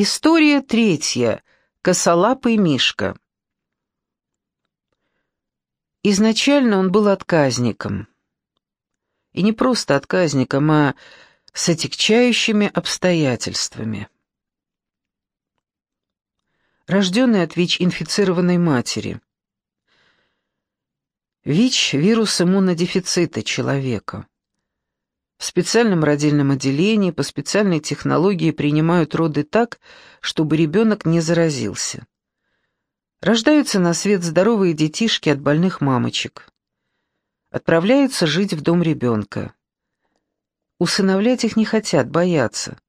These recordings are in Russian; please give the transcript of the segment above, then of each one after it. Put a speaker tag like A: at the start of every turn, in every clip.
A: История третья. Косолапый Мишка. Изначально он был отказником. И не просто отказником, а с отягчающими обстоятельствами. Рожденный от ВИЧ-инфицированной матери. ВИЧ – вирус иммунодефицита человека. В специальном родильном отделении по специальной технологии принимают роды так, чтобы ребенок не заразился. Рождаются на свет здоровые детишки от больных мамочек. Отправляются жить в дом ребенка. Усыновлять их не хотят, боятся.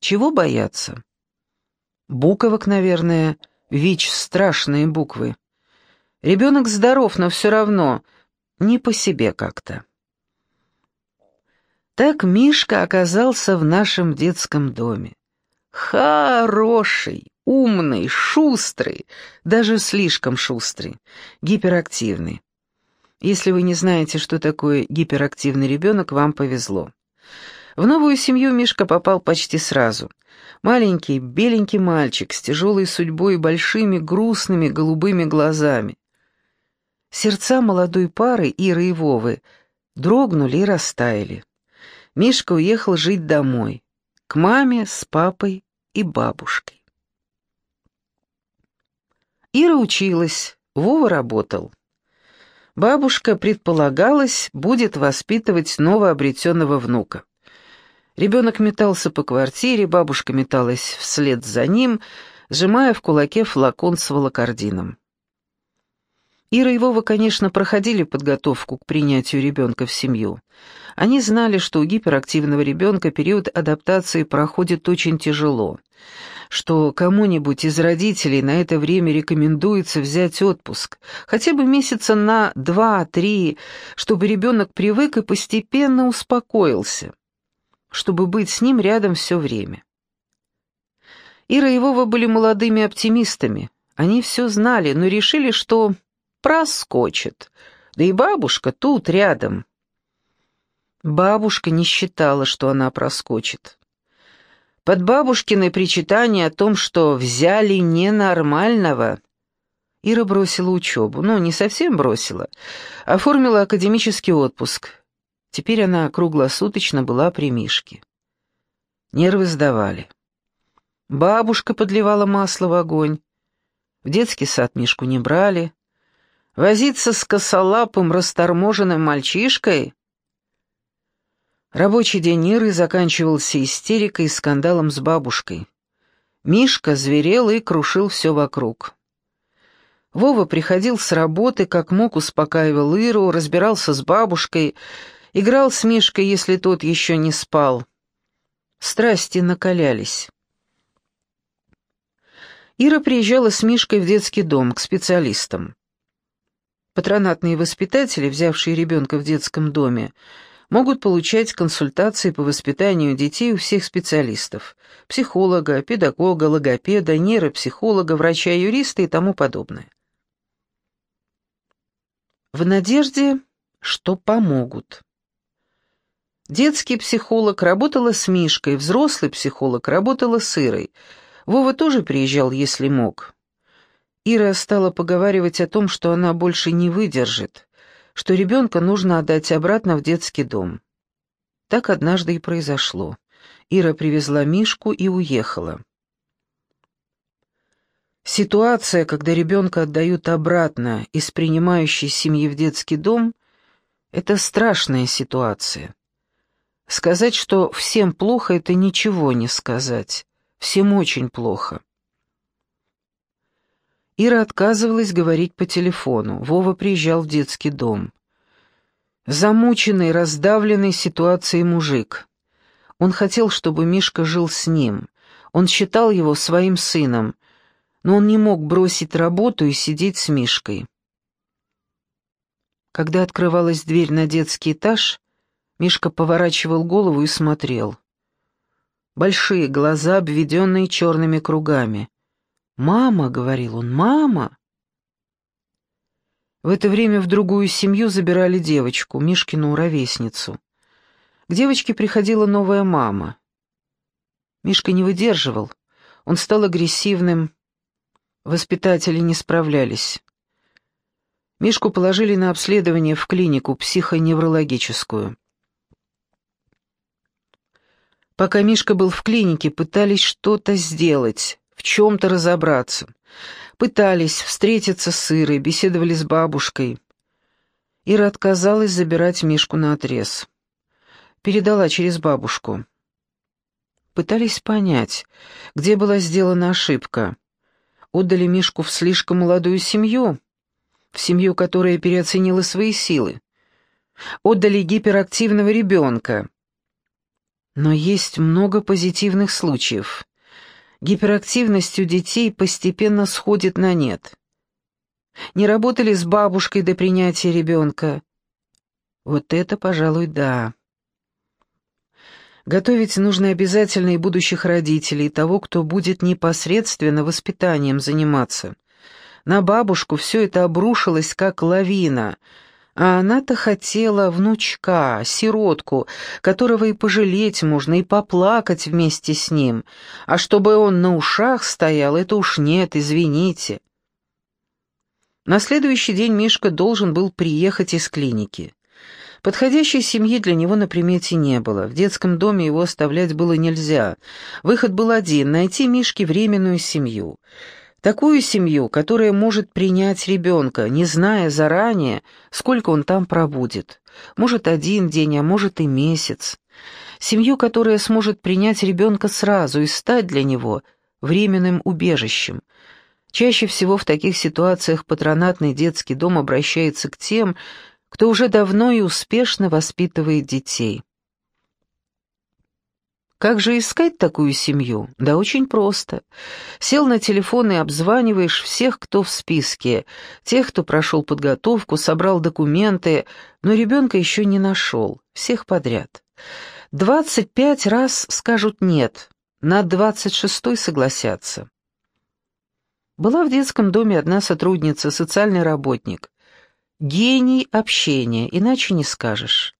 A: Чего боятся? Буковок, наверное, ВИЧ, страшные буквы. Ребенок здоров, но все равно не по себе как-то. Так Мишка оказался в нашем детском доме. Хороший, умный, шустрый, даже слишком шустрый, гиперактивный. Если вы не знаете, что такое гиперактивный ребенок, вам повезло. В новую семью Мишка попал почти сразу. Маленький, беленький мальчик с тяжелой судьбой и большими, грустными, голубыми глазами. Сердца молодой пары Иры и Вовы дрогнули и растаяли. Мишка уехал жить домой, к маме с папой и бабушкой. Ира училась, Вова работал. Бабушка, предполагалось, будет воспитывать новообретенного внука. Ребенок метался по квартире, бабушка металась вслед за ним, сжимая в кулаке флакон с волокордином. Ира и Вова, конечно, проходили подготовку к принятию ребенка в семью. Они знали, что у гиперактивного ребенка период адаптации проходит очень тяжело, что кому-нибудь из родителей на это время рекомендуется взять отпуск, хотя бы месяца на два-три, чтобы ребенок привык и постепенно успокоился, чтобы быть с ним рядом все время. Ира и Вова были молодыми оптимистами. Они все знали, но решили, что проскочит. Да и бабушка тут, рядом. Бабушка не считала, что она проскочит. Под бабушкиной причитание о том, что взяли ненормального, Ира бросила учебу. Ну, не совсем бросила. Оформила академический отпуск. Теперь она круглосуточно была при Мишке. Нервы сдавали. Бабушка подливала масло в огонь. В детский сад Мишку не брали. Возиться с косолапым, расторможенным мальчишкой? Рабочий день Иры заканчивался истерикой и скандалом с бабушкой. Мишка зверел и крушил все вокруг. Вова приходил с работы, как мог успокаивал Иру, разбирался с бабушкой, играл с Мишкой, если тот еще не спал. Страсти накалялись. Ира приезжала с Мишкой в детский дом к специалистам. Патронатные воспитатели, взявшие ребенка в детском доме, могут получать консультации по воспитанию детей у всех специалистов – психолога, педагога, логопеда, нейропсихолога, врача-юриста и тому подобное. В надежде, что помогут. Детский психолог работала с Мишкой, взрослый психолог работала с Ирой. Вова тоже приезжал, если мог. Ира стала поговаривать о том, что она больше не выдержит, что ребенка нужно отдать обратно в детский дом. Так однажды и произошло. Ира привезла Мишку и уехала. Ситуация, когда ребенка отдают обратно из принимающей семьи в детский дом, это страшная ситуация. Сказать, что всем плохо, это ничего не сказать. Всем очень плохо. Ира отказывалась говорить по телефону. Вова приезжал в детский дом. Замученный, раздавленный ситуацией мужик. Он хотел, чтобы Мишка жил с ним. Он считал его своим сыном, но он не мог бросить работу и сидеть с Мишкой. Когда открывалась дверь на детский этаж, Мишка поворачивал голову и смотрел. Большие глаза, обведенные черными кругами. «Мама», — говорил он, — «мама». В это время в другую семью забирали девочку, Мишкину ровесницу. К девочке приходила новая мама. Мишка не выдерживал, Он стал агрессивным. Воспитатели не справлялись. Мишку положили на обследование в клинику психоневрологическую. Пока Мишка был в клинике, пытались что-то сделать, чем-то разобраться. Пытались встретиться с Ирой, беседовали с бабушкой. Ира отказалась забирать Мишку на отрез. Передала через бабушку. Пытались понять, где была сделана ошибка. Отдали Мишку в слишком молодую семью, в семью, которая переоценила свои силы. Отдали гиперактивного ребенка. Но есть много позитивных случаев. Гиперактивность у детей постепенно сходит на нет. Не работали с бабушкой до принятия ребенка. Вот это, пожалуй, да. Готовить нужно обязательно и будущих родителей, того, кто будет непосредственно воспитанием заниматься. На бабушку все это обрушилось, как лавина, а она-то хотела внучка, сиротку, которого и пожалеть можно, и поплакать вместе с ним. А чтобы он на ушах стоял, это уж нет, извините. На следующий день Мишка должен был приехать из клиники. Подходящей семьи для него на примете не было. В детском доме его оставлять было нельзя. Выход был один — найти Мишке временную семью. Такую семью, которая может принять ребенка, не зная заранее, сколько он там пробудет. Может, один день, а может и месяц. Семью, которая сможет принять ребенка сразу и стать для него временным убежищем — Чаще всего в таких ситуациях патронатный детский дом обращается к тем, кто уже давно и успешно воспитывает детей. Как же искать такую семью? Да очень просто. Сел на телефон и обзваниваешь всех, кто в списке, тех, кто прошел подготовку, собрал документы, но ребенка еще не нашел, всех подряд. Двадцать пять раз скажут «нет», на двадцать шестой согласятся. Была в детском доме одна сотрудница, социальный работник. Гений общения, иначе не скажешь.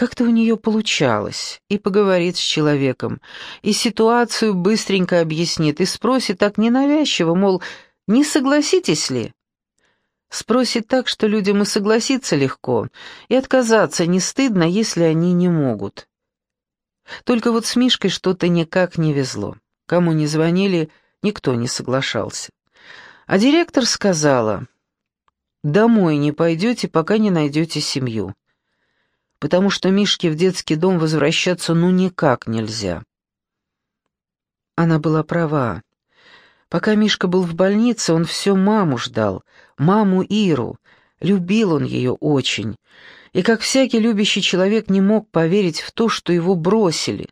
A: Как-то у нее получалось и поговорит с человеком, и ситуацию быстренько объяснит, и спросит так ненавязчиво, мол, не согласитесь ли? Спросит так, что людям и согласиться легко, и отказаться не стыдно, если они не могут. Только вот с Мишкой что-то никак не везло. Кому не звонили, Никто не соглашался. А директор сказала, «Домой не пойдете, пока не найдете семью, потому что Мишке в детский дом возвращаться ну никак нельзя». Она была права. Пока Мишка был в больнице, он все маму ждал, маму Иру. Любил он ее очень. И как всякий любящий человек не мог поверить в то, что его бросили.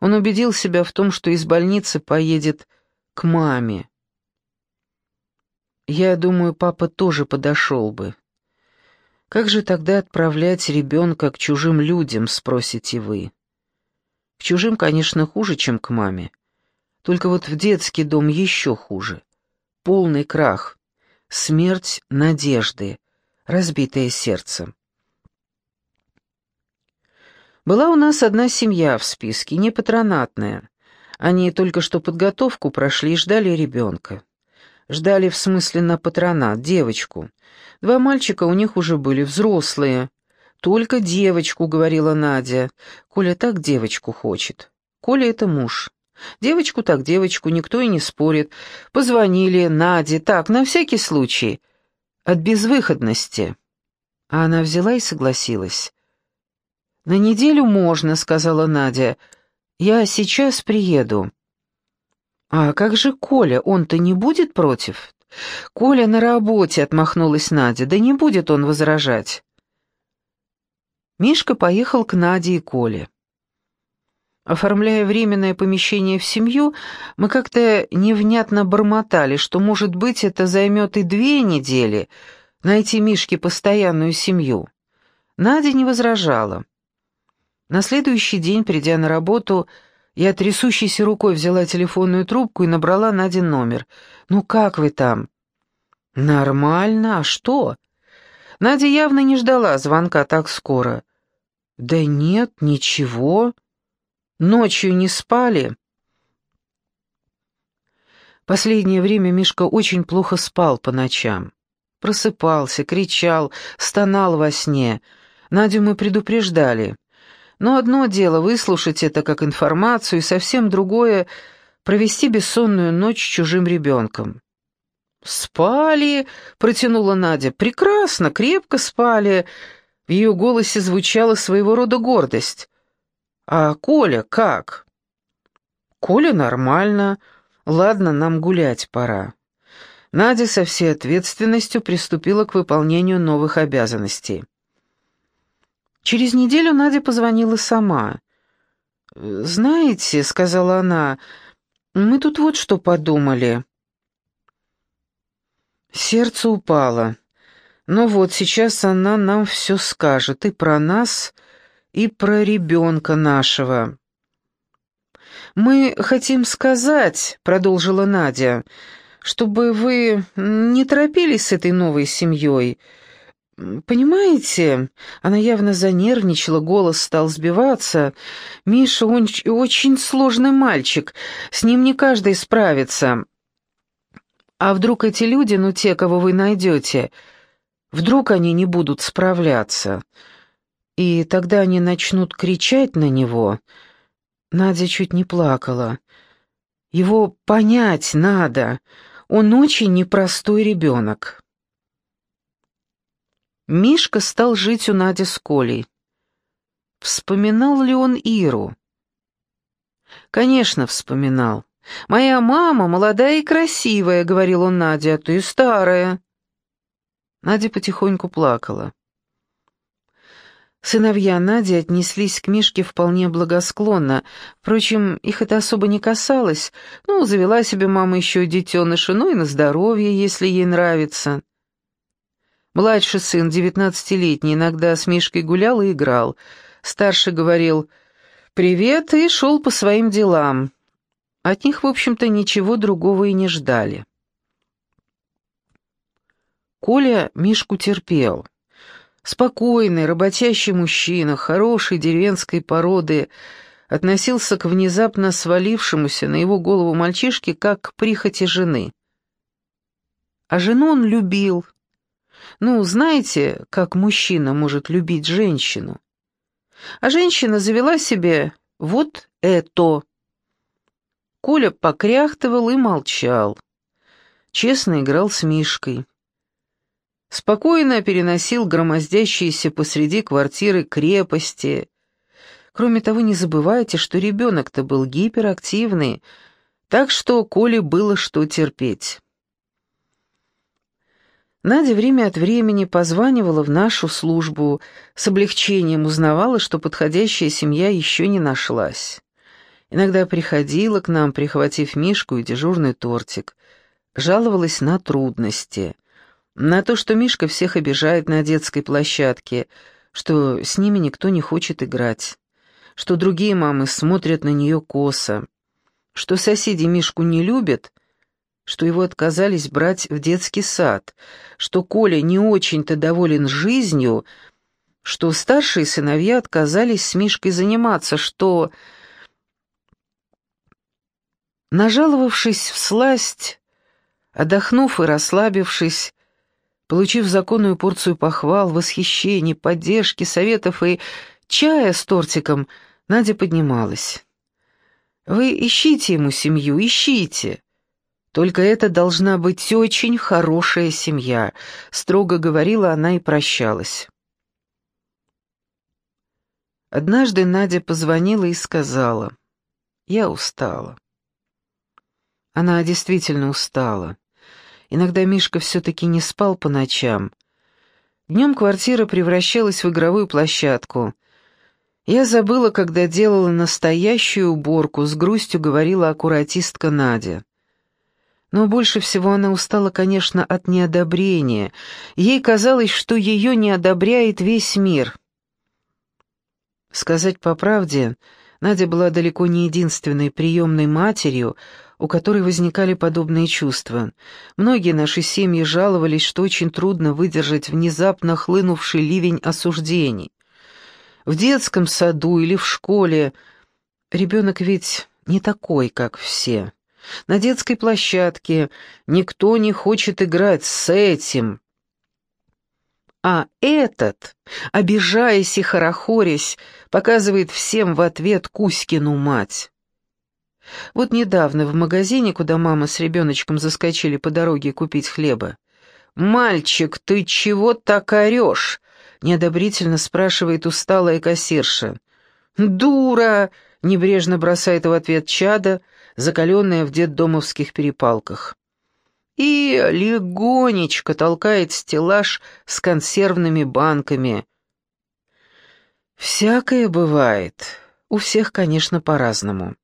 A: Он убедил себя в том, что из больницы поедет к маме. Я думаю, папа тоже подошел бы. Как же тогда отправлять ребенка к чужим людям, спросите вы? К чужим, конечно, хуже, чем к маме. Только вот в детский дом еще хуже. Полный крах, смерть надежды, разбитое сердце. Была у нас одна семья в списке, не патронатная. Они только что подготовку прошли и ждали ребенка. Ждали в смысле на патронат, девочку. Два мальчика у них уже были взрослые. «Только девочку», — говорила Надя. «Коля так девочку хочет. Коля — это муж. Девочку так девочку, никто и не спорит. Позвонили Наде, так, на всякий случай. От безвыходности». А она взяла и согласилась. «На неделю можно», — сказала Надя, — я сейчас приеду». «А как же Коля? Он-то не будет против?» «Коля на работе», — отмахнулась Надя. «Да не будет он возражать». Мишка поехал к Наде и Коле. Оформляя временное помещение в семью, мы как-то невнятно бормотали, что, может быть, это займет и две недели найти Мишке постоянную семью. Надя не возражала. На следующий день, придя на работу, я трясущейся рукой взяла телефонную трубку и набрала Надин номер. «Ну как вы там?» «Нормально. А что?» Надя явно не ждала звонка так скоро. «Да нет, ничего. Ночью не спали?» Последнее время Мишка очень плохо спал по ночам. Просыпался, кричал, стонал во сне. Надю мы предупреждали. Но одно дело выслушать это как информацию, и совсем другое — провести бессонную ночь с чужим ребенком. «Спали», — протянула Надя, — «прекрасно, крепко спали». В ее голосе звучала своего рода гордость. «А Коля как?» «Коля нормально. Ладно, нам гулять пора». Надя со всей ответственностью приступила к выполнению новых обязанностей. Через неделю Надя позвонила сама. «Знаете», — сказала она, — «мы тут вот что подумали». Сердце упало. Ну вот, сейчас она нам все скажет и про нас, и про ребенка нашего. «Мы хотим сказать», — продолжила Надя, — «чтобы вы не торопились с этой новой семьей. Понимаете, она явно занервничала, голос стал сбиваться. Миша, он очень сложный мальчик, с ним не каждый справится. А вдруг эти люди, ну те, кого вы найдете, вдруг они не будут справляться? И тогда они начнут кричать на него. Надя чуть не плакала. Его понять надо. Он очень непростой ребенок. Мишка стал жить у Нади с Колей. Вспоминал ли он Иру? Конечно, вспоминал. «Моя мама молодая и красивая», — говорил он Наде, — «а ты старая». Надя потихоньку плакала. Сыновья Нади отнеслись к Мишке вполне благосклонно. Впрочем, их это особо не касалось. Ну, завела себе мама еще детеныша, ну и на здоровье, если ей нравится. Младший сын, девятнадцатилетний, иногда с Мишкой гулял и играл. Старший говорил «Привет» и шел по своим делам. От них, в общем-то, ничего другого и не ждали. Коля Мишку терпел. Спокойный, работящий мужчина, хорошей деревенской породы, относился к внезапно свалившемуся на его голову мальчишке как к прихоти жены. А жену он любил. Ну, знаете, как мужчина может любить женщину? А женщина завела себе вот это. Коля покряхтывал и молчал. Честно играл с Мишкой. Спокойно переносил громоздящиеся посреди квартиры крепости. Кроме того, не забывайте, что ребенок-то был гиперактивный, так что Коле было что терпеть. Надя время от времени позванивала в нашу службу, с облегчением узнавала, что подходящая семья еще не нашлась. Иногда приходила к нам, прихватив Мишку и дежурный тортик. Жаловалась на трудности. На то, что Мишка всех обижает на детской площадке, что с ними никто не хочет играть, что другие мамы смотрят на нее косо, что соседи Мишку не любят, что его отказались брать в детский сад, что Коля не очень-то доволен жизнью, что старшие сыновья отказались с Мишкой заниматься, что... Нажаловавшись в сласть, отдохнув и расслабившись, получив законную порцию похвал, восхищений, поддержки, советов и чая с тортиком, Надя поднималась. «Вы ищите ему семью, ищите. Только это должна быть очень хорошая семья», — строго говорила она и прощалась. Однажды Надя позвонила и сказала, «Я устала». Она действительно устала. Иногда Мишка все-таки не спал по ночам. Днем квартира превращалась в игровую площадку. Я забыла, когда делала настоящую уборку, с грустью говорила аккуратистка Надя. Но больше всего она устала, конечно, от неодобрения. Ей казалось, что ее не одобряет весь мир. Сказать по правде, Надя была далеко не единственной приемной матерью, у которой возникали подобные чувства. Многие наши семьи жаловались, что очень трудно выдержать внезапно хлынувший ливень осуждений. В детском саду или в школе ребенок ведь не такой, как все. На детской площадке никто не хочет играть с этим. А этот, обижаясь и хорохорясь, показывает всем в ответ Кузькину мать. Вот недавно в магазине, куда мама с ребеночком заскочили по дороге купить хлеба, «Мальчик, ты чего так орешь?» — неодобрительно спрашивает усталая кассирша. «Дура!» — небрежно бросает в ответ чада, закаленная в детдомовских перепалках. И легонечко толкает стеллаж с консервными банками. Всякое бывает. У всех, конечно, по-разному.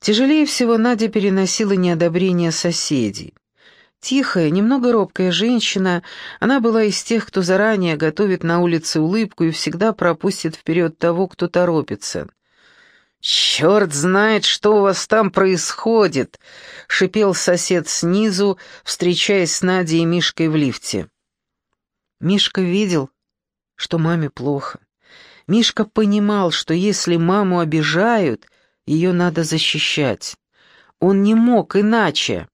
A: Тяжелее всего Надя переносила неодобрение соседей. Тихая, немного робкая женщина, она была из тех, кто заранее готовит на улице улыбку и всегда пропустит вперед того, кто торопится. «Черт знает, что у вас там происходит!» — шипел сосед снизу, встречаясь с Надей и Мишкой в лифте. Мишка видел, что маме плохо. Мишка понимал, что если маму обижают — ее надо защищать. Он не мог иначе.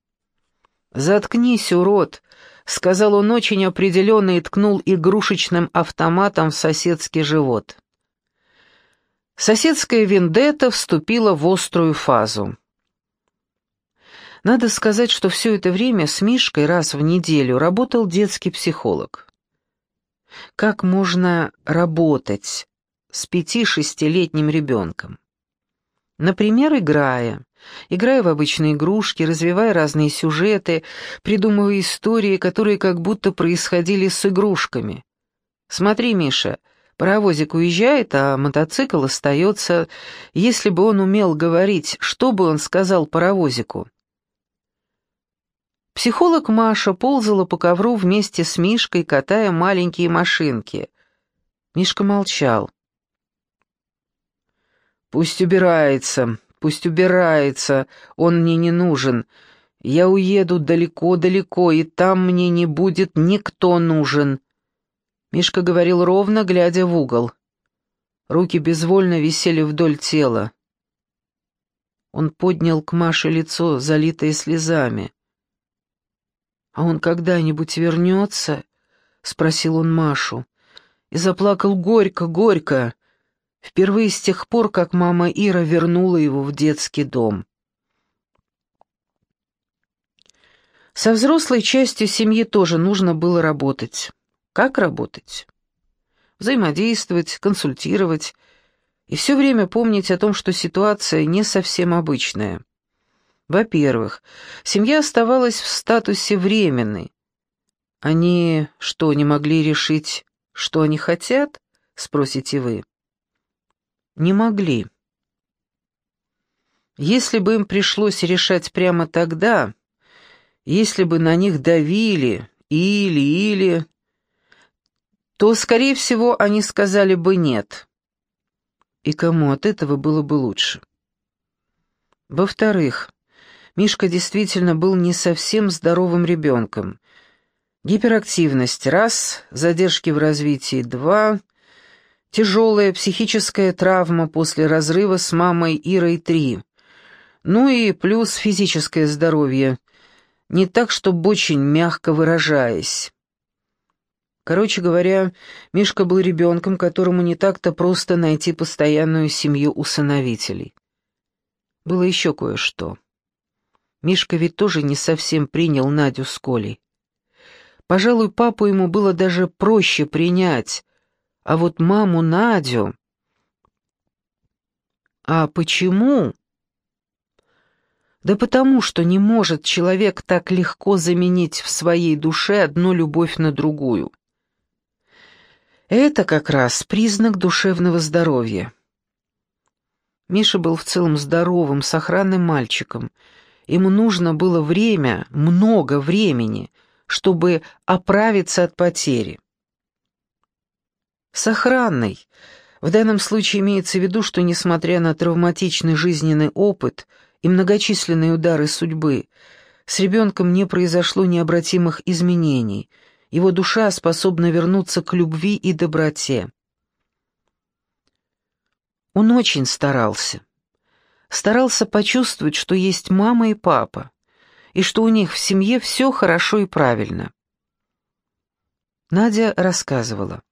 A: «Заткнись, урод!» — сказал он очень определенно и ткнул игрушечным автоматом в соседский живот. Соседская вендетта вступила в острую фазу. Надо сказать, что все это время с Мишкой раз в неделю работал детский психолог. Как можно работать с пяти-шестилетним ребенком? Например, играя. Играя в обычные игрушки, развивая разные сюжеты, придумывая истории, которые как будто происходили с игрушками. Смотри, Миша, паровозик уезжает, а мотоцикл остается. Если бы он умел говорить, что бы он сказал паровозику? Психолог Маша ползала по ковру вместе с Мишкой, катая маленькие машинки. Мишка молчал. «Пусть убирается, пусть убирается, он мне не нужен. Я уеду далеко-далеко, и там мне не будет никто нужен». Мишка говорил ровно, глядя в угол. Руки безвольно висели вдоль тела. Он поднял к Маше лицо, залитое слезами. «А он когда-нибудь вернется?» — спросил он Машу. И заплакал горько-горько, Впервые с тех пор, как мама Ира вернула его в детский дом. Со взрослой частью семьи тоже нужно было работать. Как работать? Взаимодействовать, консультировать и все время помнить о том, что ситуация не совсем обычная. Во-первых, семья оставалась в статусе временной. Они что, не могли решить, что они хотят, спросите вы? не могли. Если бы им пришлось решать прямо тогда, если бы на них давили или-или, то, скорее всего, они сказали бы «нет». И кому от этого было бы лучше? Во-вторых, Мишка действительно был не совсем здоровым ребенком. Гиперактивность – раз, задержки в развитии – два – Тяжелая психическая травма после разрыва с мамой Ирой 3. Ну и плюс физическое здоровье. Не так, чтобы очень мягко выражаясь. Короче говоря, Мишка был ребенком, которому не так-то просто найти постоянную семью усыновителей. Было еще кое-что. Мишка ведь тоже не совсем принял Надю с Колей. Пожалуй, папу ему было даже проще принять, а вот маму Надю... А почему? Да потому что не может человек так легко заменить в своей душе одну любовь на другую. Это как раз признак душевного здоровья. Миша был в целом здоровым, сохранным мальчиком. Ему нужно было время, много времени, чтобы оправиться от потери. Сохранный. В данном случае имеется в виду, что, несмотря на травматичный жизненный опыт и многочисленные удары судьбы, с ребенком не произошло необратимых изменений, его душа способна вернуться к любви и доброте. Он очень старался. старался почувствовать, что есть мама и папа, и что у них в семье все хорошо и правильно. Надя рассказывала.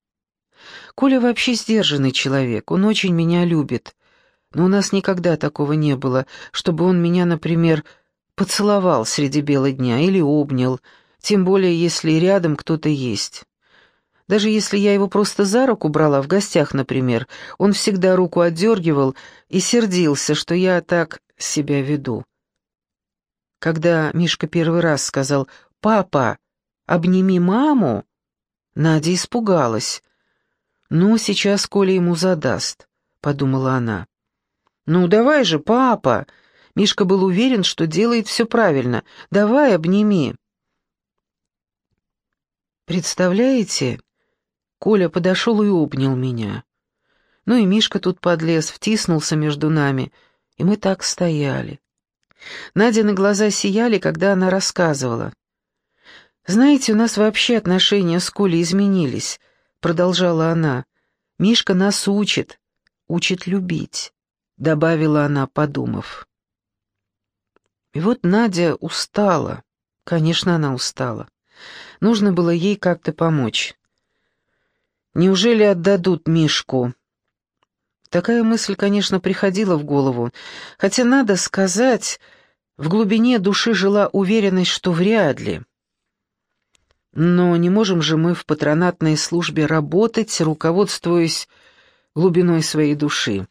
A: «Коля вообще сдержанный человек, он очень меня любит, но у нас никогда такого не было, чтобы он меня, например, поцеловал среди бела дня или обнял, тем более если рядом кто-то есть. Даже если я его просто за руку брала в гостях, например, он всегда руку отдергивал и сердился, что я так себя веду. Когда Мишка первый раз сказал «Папа, обними маму», Надя испугалась. «Ну, сейчас Коля ему задаст», — подумала она. «Ну, давай же, папа!» Мишка был уверен, что делает все правильно. «Давай, обними». «Представляете?» Коля подошел и обнял меня. Ну и Мишка тут подлез, втиснулся между нами, и мы так стояли. Надя на глаза сияли, когда она рассказывала. «Знаете, у нас вообще отношения с Колей изменились», — продолжала она. «Мишка нас учит, учит любить», — добавила она, подумав. И вот Надя устала. Конечно, она устала. Нужно было ей как-то помочь. Неужели отдадут Мишку? Такая мысль, конечно, приходила в голову, хотя, надо сказать, в глубине души жила уверенность, что вряд ли. Но не можем же мы в патронатной службе работать, руководствуясь глубиной своей души.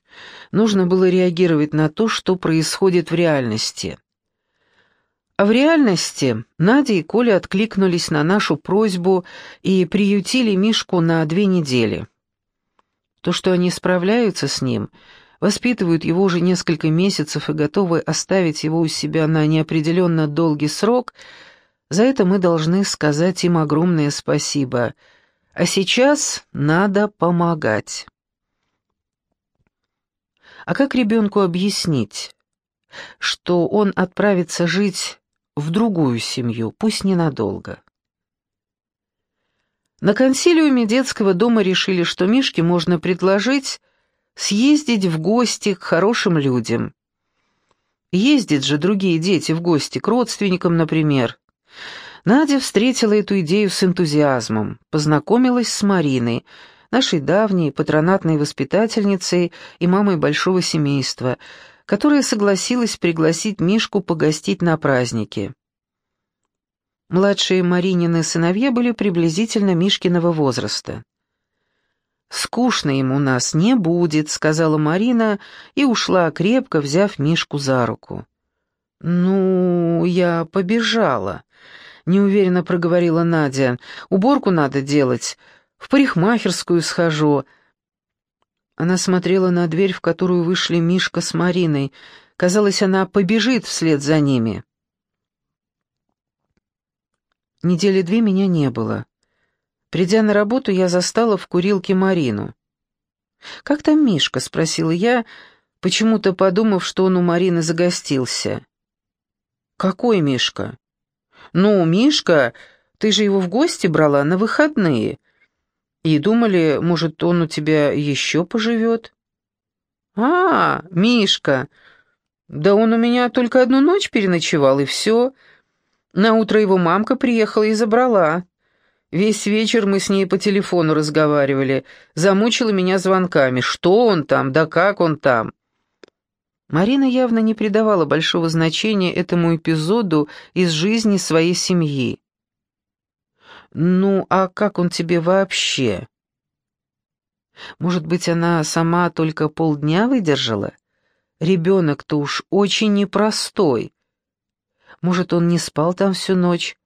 A: Нужно было реагировать на то, что происходит в реальности. В реальности Надя и Коля откликнулись на нашу просьбу и приютили Мишку на две недели. То, что они справляются с ним, воспитывают его уже несколько месяцев и готовы оставить его у себя на неопределенно долгий срок – за это мы должны сказать им огромное спасибо. А сейчас надо помогать. А как ребенку объяснить, что он отправится жить в другую семью, пусть ненадолго? На консилиуме детского дома решили, что Мишке можно предложить съездить в гости к хорошим людям. Ездят же другие дети в гости, к родственникам, например. Надя встретила эту идею с энтузиазмом, познакомилась с Мариной, нашей давней патронатной воспитательницей и мамой большого семейства, которая согласилась пригласить Мишку погостить на празднике. Младшие Маринины сыновья были приблизительно Мишкиного возраста. «Скучно ему нас не будет», — сказала Марина и ушла, крепко взяв Мишку за руку. «Ну, я побежала», — неуверенно проговорила Надя. «Уборку надо делать. В парикмахерскую схожу». Она смотрела на дверь, в которую вышли Мишка с Мариной. Казалось, она побежит вслед за ними. Недели две меня не было. Придя на работу, я застала в курилке Марину. «Как там Мишка?» — спросила я, почему-то подумав, что он у Марины загостился. «Какой Мишка?» «Ну, Мишка, ты же его в гости брала на выходные. И думали, может, он у тебя еще поживет?» «А, Мишка! Да он у меня только одну ночь переночевал, и все. На утро его мамка приехала и забрала. Весь вечер мы с ней по телефону разговаривали, замучила меня звонками. Что он там, да как он там?» Марина явно не придавала большого значения этому эпизоду из жизни своей семьи. «Ну, а как он тебе вообще?» Может быть, она сама только полдня выдержала? Ребенок-то уж очень непростой. Может, он не спал там всю ночь?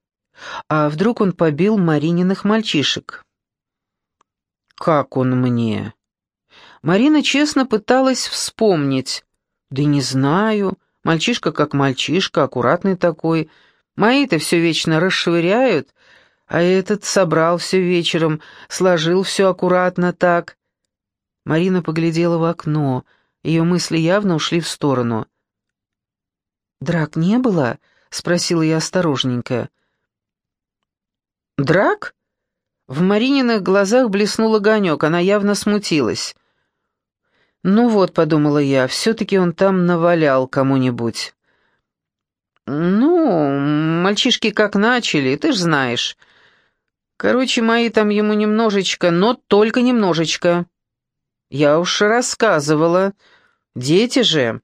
A: А вдруг он побил Марининых мальчишек? «Как он мне?» Марина честно пыталась вспомнить, «Да не знаю. Мальчишка как мальчишка, аккуратный такой. Мои-то все вечно расшвыряют, а этот собрал все вечером, сложил все аккуратно так». Марина поглядела в окно. Ее мысли явно ушли в сторону. «Драк не было?» — спросила я осторожненько. «Драк?» В Марининых глазах блеснул огонек, она явно смутилась. Ну вот, подумала я, все-таки он там навалял кому-нибудь. Ну, мальчишки как начали, ты ж знаешь. Короче, мои там ему немножечко, но только немножечко. Я уж рассказывала. Дети же.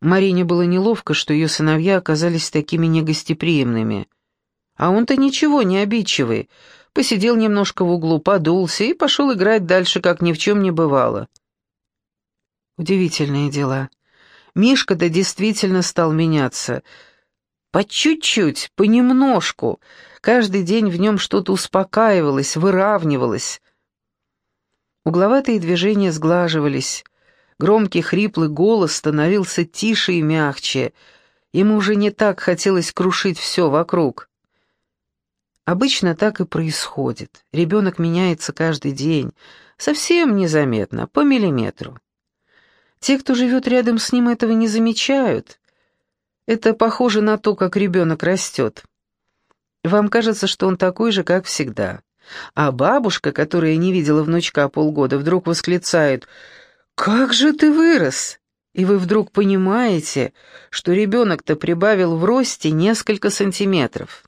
A: Марине было неловко, что ее сыновья оказались такими негостеприимными. А он-то ничего, не обидчивый. Посидел немножко в углу, подулся и пошел играть дальше, как ни в чем не бывало. Удивительные дела. Мишка-то действительно стал меняться. По чуть-чуть, понемножку. Каждый день в нем что-то успокаивалось, выравнивалось. Угловатые движения сглаживались. Громкий хриплый голос становился тише и мягче. Ему уже не так хотелось крушить все вокруг. Обычно так и происходит. Ребенок меняется каждый день, совсем незаметно, по миллиметру. Те, кто живет рядом с ним, этого не замечают. Это похоже на то, как ребенок растет. Вам кажется, что он такой же, как всегда. А бабушка, которая не видела внучка полгода, вдруг восклицает «Как же ты вырос!» И вы вдруг понимаете, что ребенок-то прибавил в росте несколько сантиметров.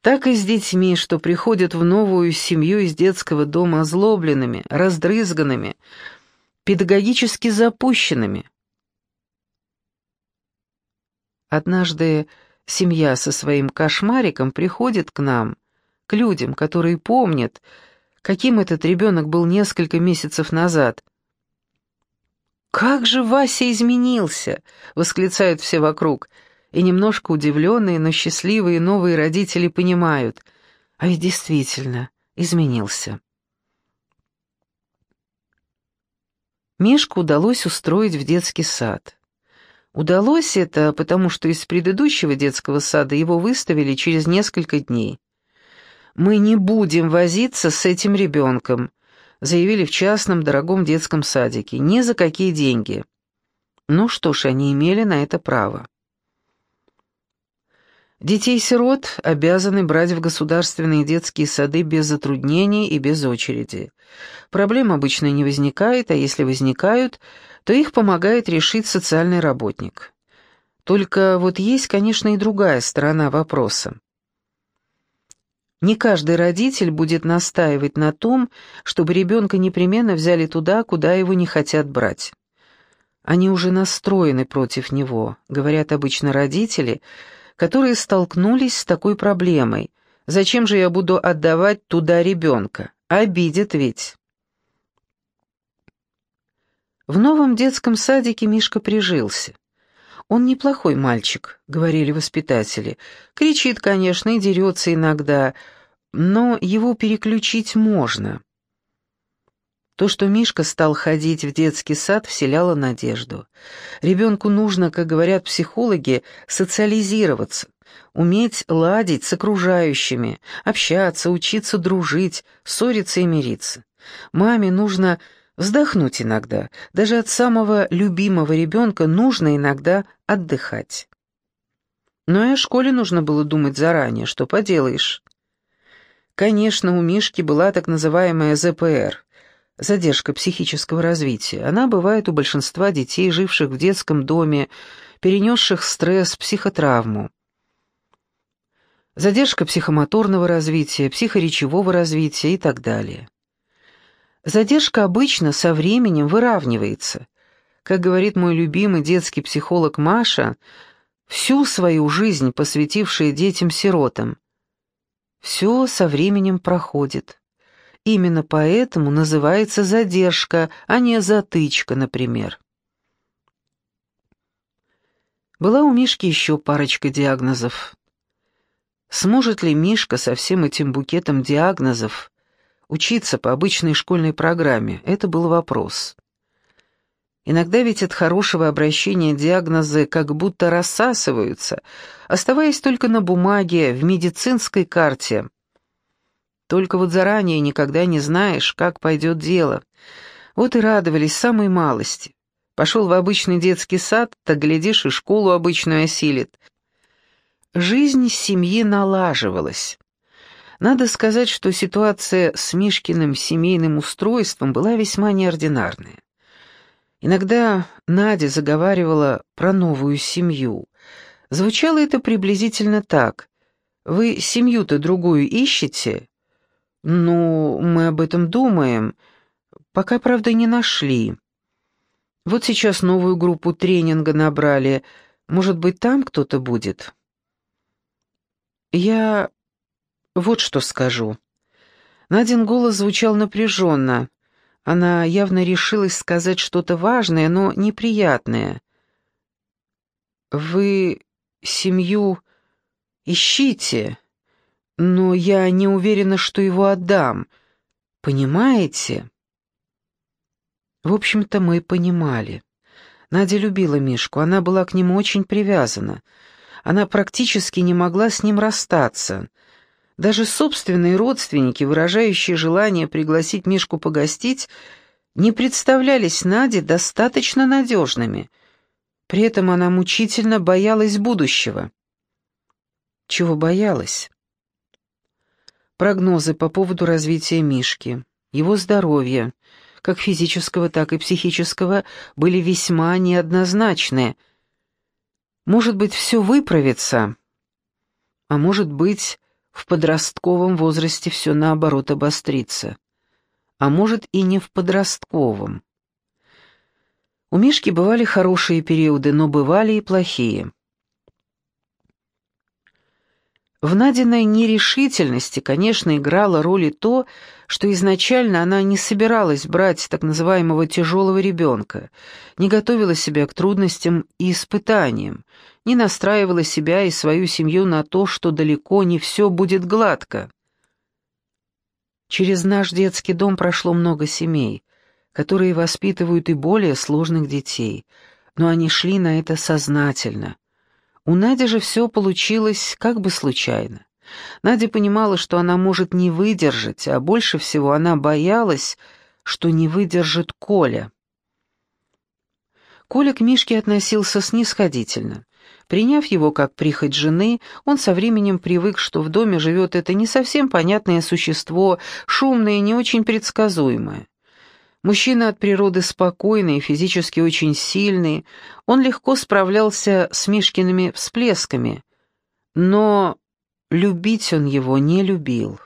A: Так и с детьми, что приходят в новую семью из детского дома озлобленными, раздрызганными, педагогически запущенными. Однажды семья со своим кошмариком приходит к нам, к людям, которые помнят, каким этот ребенок был несколько месяцев назад. «Как же Вася изменился!» — восклицают все вокруг. И немножко удивленные, но счастливые новые родители понимают. А ведь действительно изменился. Мишку удалось устроить в детский сад. Удалось это, потому что из предыдущего детского сада его выставили через несколько дней. «Мы не будем возиться с этим ребенком», заявили в частном дорогом детском садике, ни за какие деньги. Ну что ж, они имели на это право. Детей-сирот обязаны брать в государственные детские сады без затруднений и без очереди. Проблем обычно не возникает, а если возникают, то их помогает решить социальный работник. Только вот есть, конечно, и другая сторона вопроса. Не каждый родитель будет настаивать на том, чтобы ребенка непременно взяли туда, куда его не хотят брать. Они уже настроены против него, говорят обычно родители – которые столкнулись с такой проблемой. Зачем же я буду отдавать туда ребенка? Обидит ведь. В новом детском садике Мишка прижился. «Он неплохой мальчик», — говорили воспитатели. «Кричит, конечно, и дерется иногда, но его переключить можно». То, что Мишка стал ходить в детский сад, вселяло надежду. Ребенку нужно, как говорят психологи, социализироваться, уметь ладить с окружающими, общаться, учиться дружить, ссориться и мириться. Маме нужно вздохнуть иногда, даже от самого любимого ребенка нужно иногда отдыхать. Но и о школе нужно было думать заранее, что поделаешь. Конечно, у Мишки была так называемая ЗПР — задержка психического развития. Она бывает у большинства детей, живших в детском доме, перенесших стресс, психотравму. Задержка психомоторного развития, психоречевого развития и так далее. Задержка обычно со временем выравнивается. Как говорит мой любимый детский психолог Маша, всю свою жизнь посвятившая детям-сиротам, все со временем проходит. Именно поэтому называется задержка, а не затычка, например. Была у Мишки еще парочка диагнозов. Сможет ли Мишка со всем этим букетом диагнозов учиться по обычной школьной программе? Это был вопрос. Иногда ведь от хорошего обращения диагнозы как будто рассасываются, оставаясь только на бумаге, в медицинской карте – только вот заранее никогда не знаешь, как пойдет дело. Вот и радовались самой малости. Пошел в обычный детский сад, так, глядишь, и школу обычную осилит. Жизнь семьи налаживалась. Надо сказать, что ситуация с Мишкиным семейным устройством была весьма неординарная. Иногда Надя заговаривала про новую семью. Звучало это приблизительно так. «Вы семью-то другую ищете?» «Ну, мы об этом думаем. Пока, правда, не нашли. Вот сейчас новую группу тренинга набрали. Может быть, там кто-то будет?» «Я вот что скажу». Надин голос звучал напряженно. Она явно решилась сказать что-то важное, но неприятное. «Вы семью ищите, но я не уверена, что его отдам. Понимаете?» В общем-то, мы понимали. Надя любила Мишку, она была к нему очень привязана. Она практически не могла с ним расстаться. Даже собственные родственники, выражающие желание пригласить Мишку погостить, не представлялись Наде достаточно надежными. При этом она мучительно боялась будущего. Чего боялась? Прогнозы по поводу развития Мишки, его здоровья, как физического, так и психического, были весьма неоднозначны. Может быть, все выправится, а может быть, в подростковом возрасте все наоборот обострится. А может и не в подростковом. У Мишки бывали хорошие периоды, но бывали и плохие. В Надиной нерешительности, конечно, играло роль и то, что изначально она не собиралась брать так называемого тяжелого ребенка, не готовила себя к трудностям и испытаниям, не настраивала себя и свою семью на то, что далеко не все будет гладко. Через наш детский дом прошло много семей, которые воспитывают и более сложных детей, но они шли на это сознательно, у Нади же все получилось как бы случайно. Надя понимала, что она может не выдержать, а больше всего она боялась, что не выдержит Коля. Коля к Мишке относился снисходительно. Приняв его как прихоть жены, он со временем привык, что в доме живет это не совсем понятное существо, шумное и не очень предсказуемое. Мужчина от природы спокойный, физически очень сильный, он легко справлялся с Мишкиными всплесками, но любить он его не любил.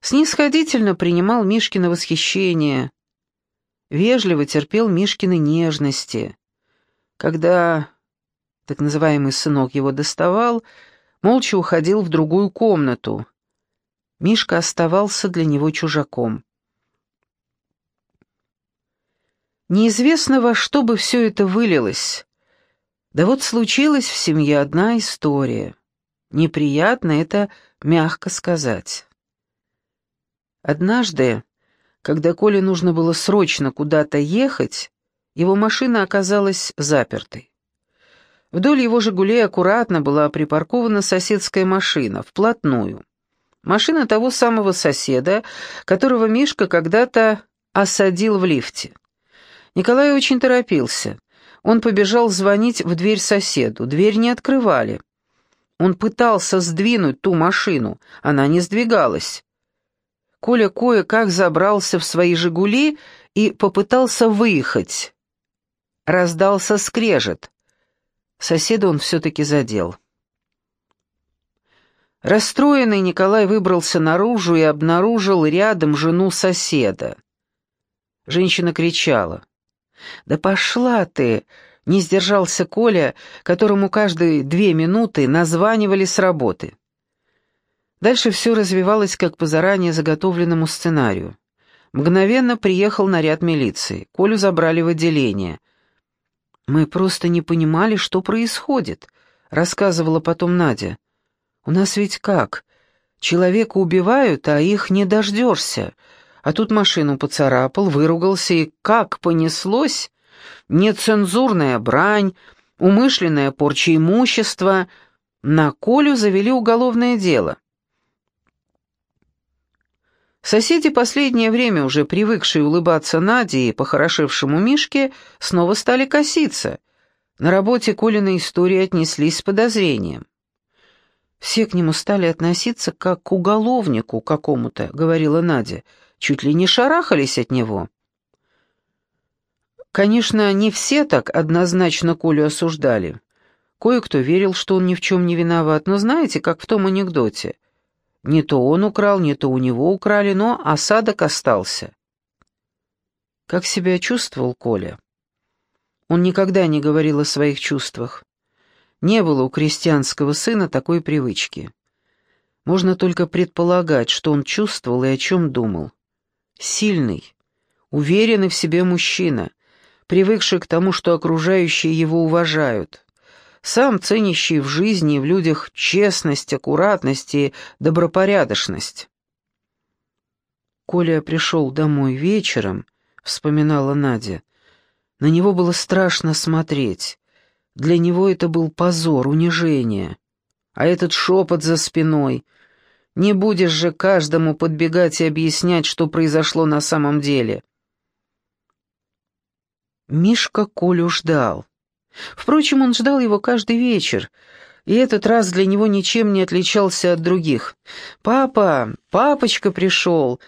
A: Снисходительно принимал Мишкино восхищение, вежливо терпел Мишкины нежности. Когда так называемый сынок его доставал, молча уходил в другую комнату. Мишка оставался для него чужаком. Неизвестно, во что бы все это вылилось. Да вот случилась в семье одна история. Неприятно это мягко сказать. Однажды, когда Коле нужно было срочно куда-то ехать, его машина оказалась запертой. Вдоль его «Жигулей» аккуратно была припаркована соседская машина, вплотную. Машина того самого соседа, которого Мишка когда-то осадил в лифте. Николай очень торопился. Он побежал звонить в дверь соседу. Дверь не открывали. Он пытался сдвинуть ту машину. Она не сдвигалась. Коля кое-как забрался в свои «Жигули» и попытался выехать. Раздался скрежет. Соседа он все-таки задел. Расстроенный Николай выбрался наружу и обнаружил рядом жену соседа. Женщина кричала. «Да пошла ты!» — не сдержался Коля, которому каждые две минуты названивали с работы. Дальше все развивалось как по заранее заготовленному сценарию. Мгновенно приехал наряд милиции. Колю забрали в отделение. «Мы просто не понимали, что происходит», — рассказывала потом Надя. «У нас ведь как? Человека убивают, а их не дождешься. А тут машину поцарапал, выругался, и как понеслось? Нецензурная брань, умышленная порча имущества. На Колю завели уголовное дело. Соседи, последнее время уже привыкшие улыбаться Наде и похорошевшему Мишке, снова стали коситься. На работе Колиной истории отнеслись с подозрением. Все к нему стали относиться как к уголовнику какому-то, говорила Надя. Чуть ли не шарахались от него. Конечно, не все так однозначно Колю осуждали. Кое-кто верил, что он ни в чем не виноват, но знаете, как в том анекдоте. Не то он украл, не то у него украли, но осадок остался. Как себя чувствовал Коля? Он никогда не говорил о своих чувствах. Не было у крестьянского сына такой привычки. Можно только предполагать, что он чувствовал и о чем думал. Сильный, уверенный в себе мужчина, привыкший к тому, что окружающие его уважают. Сам ценящий в жизни и в людях честность, аккуратность и добропорядочность. Коля пришел домой вечером, вспоминала Надя. На него было страшно смотреть. Для него это был позор, унижение. А этот шепот за спиной. Не будешь же каждому подбегать и объяснять, что произошло на самом деле. Мишка Колю ждал. Впрочем, он ждал его каждый вечер, и этот раз для него ничем не отличался от других. «Папа! Папочка пришел!»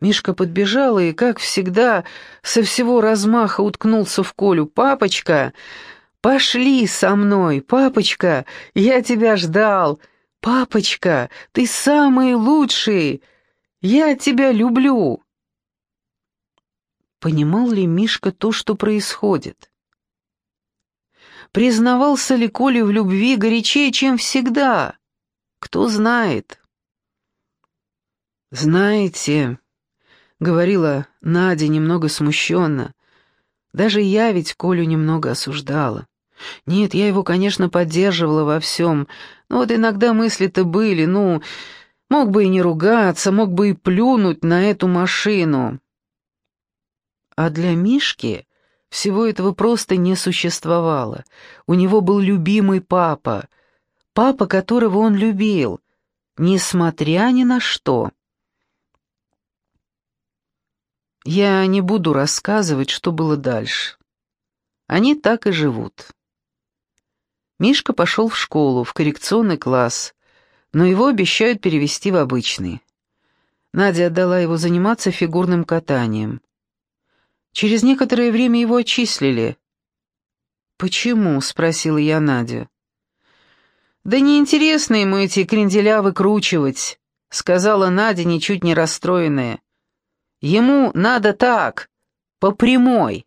A: Мишка подбежал и, как всегда, со всего размаха уткнулся в Колю. «Папочка! «Пошли со мной, папочка, я тебя ждал. Папочка, ты самый лучший. Я тебя люблю». Понимал ли Мишка то, что происходит? Признавался ли Коля в любви горячее, чем всегда? Кто знает. «Знаете», — говорила Надя немного смущенно, — «даже я ведь Колю немного осуждала. Нет, я его, конечно, поддерживала во всем, но вот иногда мысли-то были, ну, мог бы и не ругаться, мог бы и плюнуть на эту машину. А для Мишки всего этого просто не существовало. У него был любимый папа, папа, которого он любил, несмотря ни на что. Я не буду рассказывать, что было дальше. Они так и живут. Мишка пошел в школу, в коррекционный класс, но его обещают перевести в обычный. Надя отдала его заниматься фигурным катанием. Через некоторое время его отчислили. «Почему?» — спросила я Надю. «Да неинтересно ему эти кренделя выкручивать», — сказала Надя, ничуть не расстроенная. «Ему надо так, по прямой».